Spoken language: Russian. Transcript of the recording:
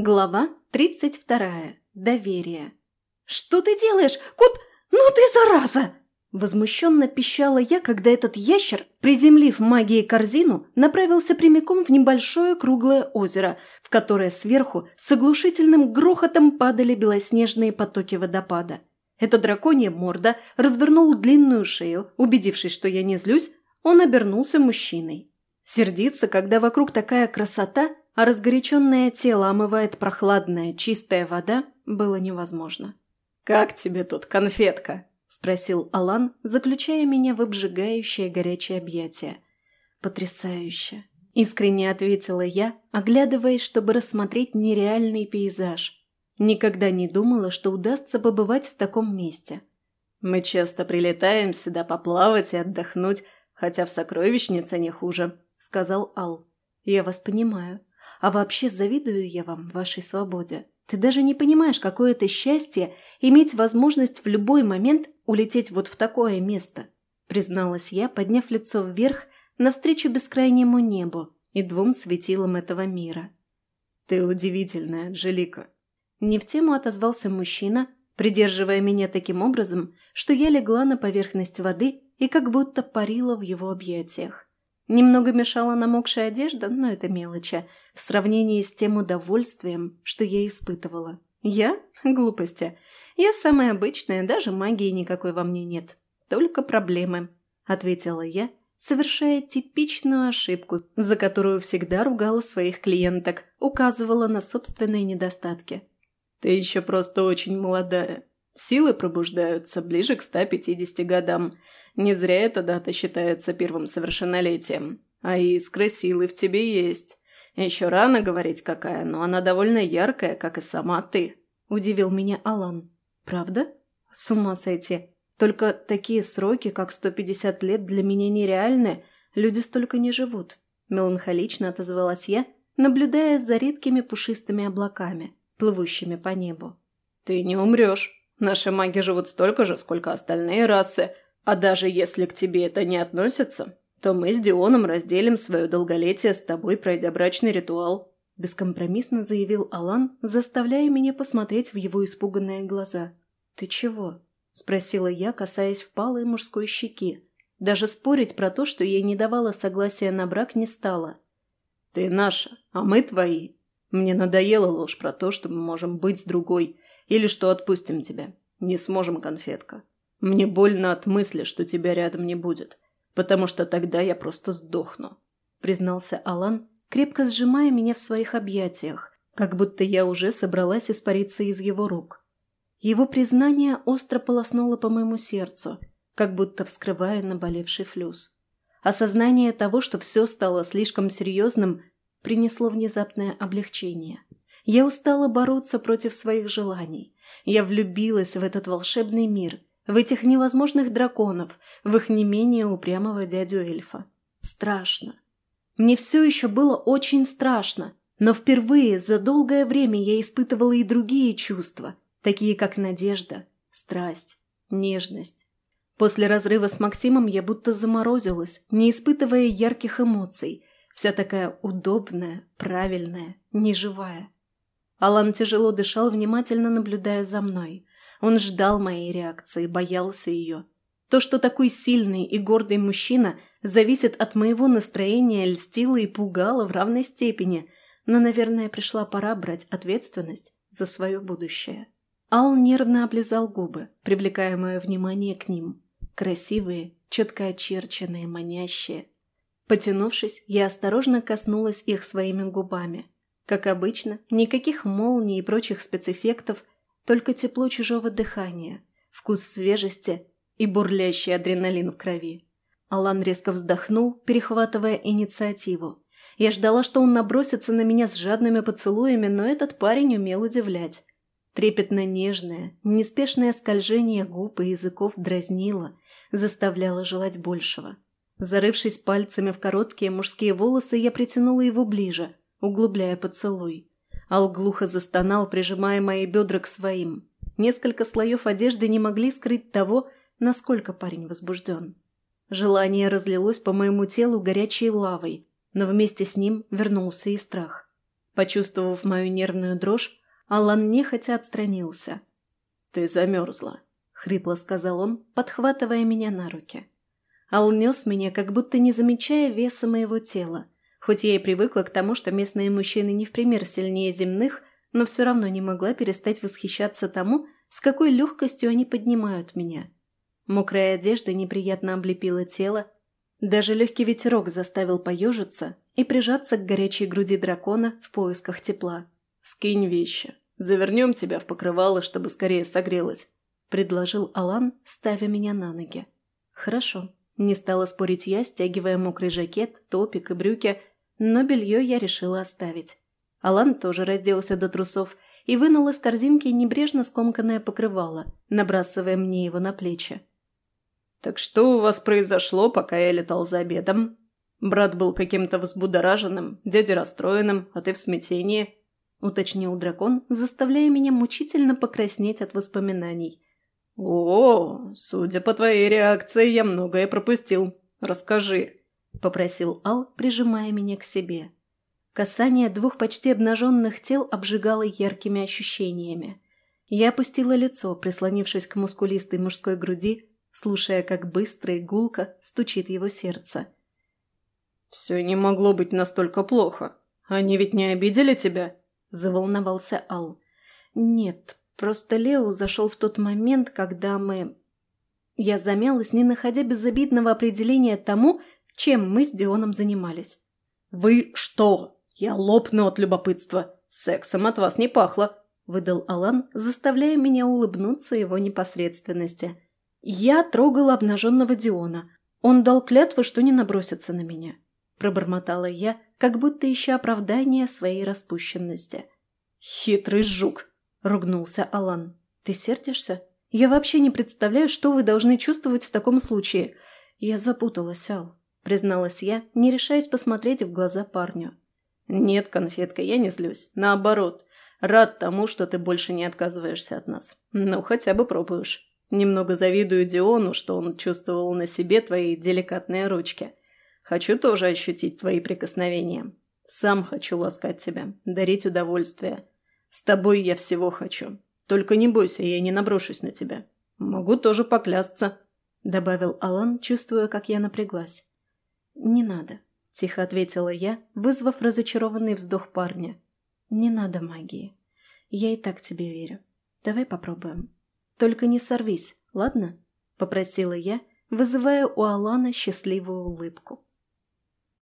Глава 32. Доверие. «Что ты делаешь? Кут... Ну ты зараза!» Возмущенно пищала я, когда этот ящер, приземлив магией корзину, направился прямиком в небольшое круглое озеро, в которое сверху с оглушительным грохотом падали белоснежные потоки водопада. Эта драконья морда развернул длинную шею, убедившись, что я не злюсь, он обернулся мужчиной. Сердиться, когда вокруг такая красота, а разгоряченное тело омывает прохладная, чистая вода, было невозможно. «Как тебе тут, конфетка?» – спросил Алан, заключая меня в обжигающее горячее объятие. «Потрясающе!» – искренне ответила я, оглядываясь, чтобы рассмотреть нереальный пейзаж. Никогда не думала, что удастся побывать в таком месте. «Мы часто прилетаем сюда поплавать и отдохнуть, хотя в сокровищнице не хуже», – сказал Ал. «Я вас понимаю. А вообще завидую я вам, вашей свободе. Ты даже не понимаешь, какое это счастье иметь возможность в любой момент улететь вот в такое место», призналась я, подняв лицо вверх навстречу бескрайнему небу и двум светилам этого мира. «Ты удивительная, Анжелика», не в тему отозвался мужчина, придерживая меня таким образом, что я легла на поверхность воды и как будто парила в его объятиях. Немного мешала намокшая одежда, но это мелочи, в сравнении с тем удовольствием, что я испытывала. Я? Глупости. Я самая обычная, даже магии никакой во мне нет. Только проблемы, ответила я, совершая типичную ошибку, за которую всегда ругала своих клиенток, указывала на собственные недостатки. «Ты еще просто очень молодая. Силы пробуждаются ближе к 150 годам, не зря эта дата считается первым совершеннолетием. А искра силы в тебе есть. Еще рано говорить какая, но она довольно яркая, как и сама ты. Удивил меня Алан. Правда? С ума сойти. Только такие сроки, как 150 лет, для меня нереальны. Люди столько не живут. Меланхолично отозвалась я, наблюдая за редкими пушистыми облаками, плывущими по небу. «Ты не умрешь. Наши маги живут столько же, сколько остальные расы, а даже если к тебе это не относится, то мы с Дионом разделим свое долголетие с тобой, пройдя брачный ритуал», – бескомпромиссно заявил Алан, заставляя меня посмотреть в его испуганные глаза. «Ты чего?» – спросила я, касаясь впалой мужской щеки. Даже спорить про то, что ей не давала согласия на брак, не стала. «Ты наша, а мы твои. Мне надоела ложь про то, что мы можем быть с другой, или что отпустим тебя. Не сможем, конфетка. Мне больно от мысли, что тебя рядом не будет, потому что тогда я просто сдохну», — признался Алан, крепко сжимая меня в своих объятиях, как будто я уже собралась испариться из его рук. Его признание остро полоснуло по моему сердцу, как будто вскрывая наболевший флюс. Осознание того, что все стало слишком серьезным, принесло внезапное облегчение. Я устала бороться против своих желаний. Я влюбилась в этот волшебный мир — в этих невозможных драконов, в их не менее упрямого дядю эльфа. Страшно. Мне все еще было очень страшно, но впервые за долгое время я испытывала и другие чувства, такие как надежда, страсть, нежность. После разрыва с Максимом я будто заморозилась, не испытывая ярких эмоций, вся такая удобная, правильная, неживая. Алан тяжело дышал, внимательно наблюдая за мной. Он ждал моей реакции, боялся ее. То, что такой сильный и гордый мужчина зависит от моего настроения, льстило и пугало в равной степени, но, наверное, пришла пора брать ответственность за свое будущее. Ал нервно облизал губы, привлекая мое внимание к ним. Красивые, четко очерченные, манящие. Потянувшись, я осторожно коснулась их своими губами. Как обычно, никаких молний и прочих спецэффектов – только тепло чужого дыхания, вкус свежести и бурлящий адреналин в крови. Алан резко вздохнул, перехватывая инициативу. Я ждала, что он набросится на меня с жадными поцелуями, но этот парень умел удивлять. Трепетно-нежное, неспешное скольжение губ и языков дразнило, заставляло желать большего. Зарывшись пальцами в короткие мужские волосы, я притянула его ближе, углубляя поцелуй. Ал глухо застонал, прижимая мои бедра к своим. Несколько слоев одежды не могли скрыть того, насколько парень возбужден. Желание разлилось по моему телу горячей лавой, но вместе с ним вернулся и страх. Почувствовав мою нервную дрожь, Алан нехотя отстранился. «Ты замерзла», — хрипло сказал он, подхватывая меня на руки. Ал нес меня, как будто не замечая веса моего тела. Хоть я и привыкла к тому, что местные мужчины не в пример сильнее земных, но все равно не могла перестать восхищаться тому, с какой легкостью они поднимают меня. Мокрая одежда неприятно облепила тело, даже легкий ветерок заставил поежиться и прижаться к горячей груди дракона в поисках тепла. «Скинь вещи. Завернем тебя в покрывало, чтобы скорее согрелась», – предложил Алан, ставя меня на ноги. «Хорошо». Не стала спорить я, стягивая мокрый жакет, топик и брюки, но белье я решила оставить. Алан тоже разделся до трусов и вынул из корзинки небрежно скомканное покрывало, набрасывая мне его на плечи. «Так что у вас произошло, пока я летал за обедом? Брат был каким-то взбудораженным, дядя расстроенным, а ты в смятении», — уточнил дракон, заставляя меня мучительно покраснеть от воспоминаний. «О, судя по твоей реакции, я многое пропустил. Расскажи», — попросил Ал, прижимая меня к себе. Касание двух почти обнаженных тел обжигало яркими ощущениями. Я опустила лицо, прислонившись к мускулистой мужской груди, слушая, как быстро и гулко стучит его сердце. «Все не могло быть настолько плохо. Они ведь не обидели тебя?» – заволновался Ал. «Нет, Просто Лео зашел в тот момент, когда мы... Я замялась, не находя безобидного определения тому, чем мы с Дионом занимались. «Вы что? Я лопну от любопытства. Сексом от вас не пахло», — выдал Алан, заставляя меня улыбнуться его непосредственности. «Я трогала обнаженного Диона. Он дал клятву, что не набросится на меня», — пробормотала я, как будто ища оправдания своей распущенности. «Хитрый жук!» – ругнулся Алан. «Ты сердишься? Я вообще не представляю, что вы должны чувствовать в таком случае. Я запуталась, Ал», – призналась я, не решаясь посмотреть в глаза парню. «Нет, конфетка, я не злюсь. Наоборот, рад тому, что ты больше не отказываешься от нас. Ну, хотя бы пробуешь. Немного завидую Диону, что он чувствовал на себе твои деликатные ручки. Хочу тоже ощутить твои прикосновения. Сам хочу ласкать тебя, дарить удовольствие. С тобой я всего хочу. Только не бойся, я не наброшусь на тебя. Могу тоже поклясться», — добавил Алан, чувствуя, как я напряглась. «Не надо», — тихо ответила я, вызвав разочарованный вздох парня. «Не надо магии. Я и так тебе верю. Давай попробуем. Только не сорвись, ладно?» — попросила я, вызывая у Алана счастливую улыбку.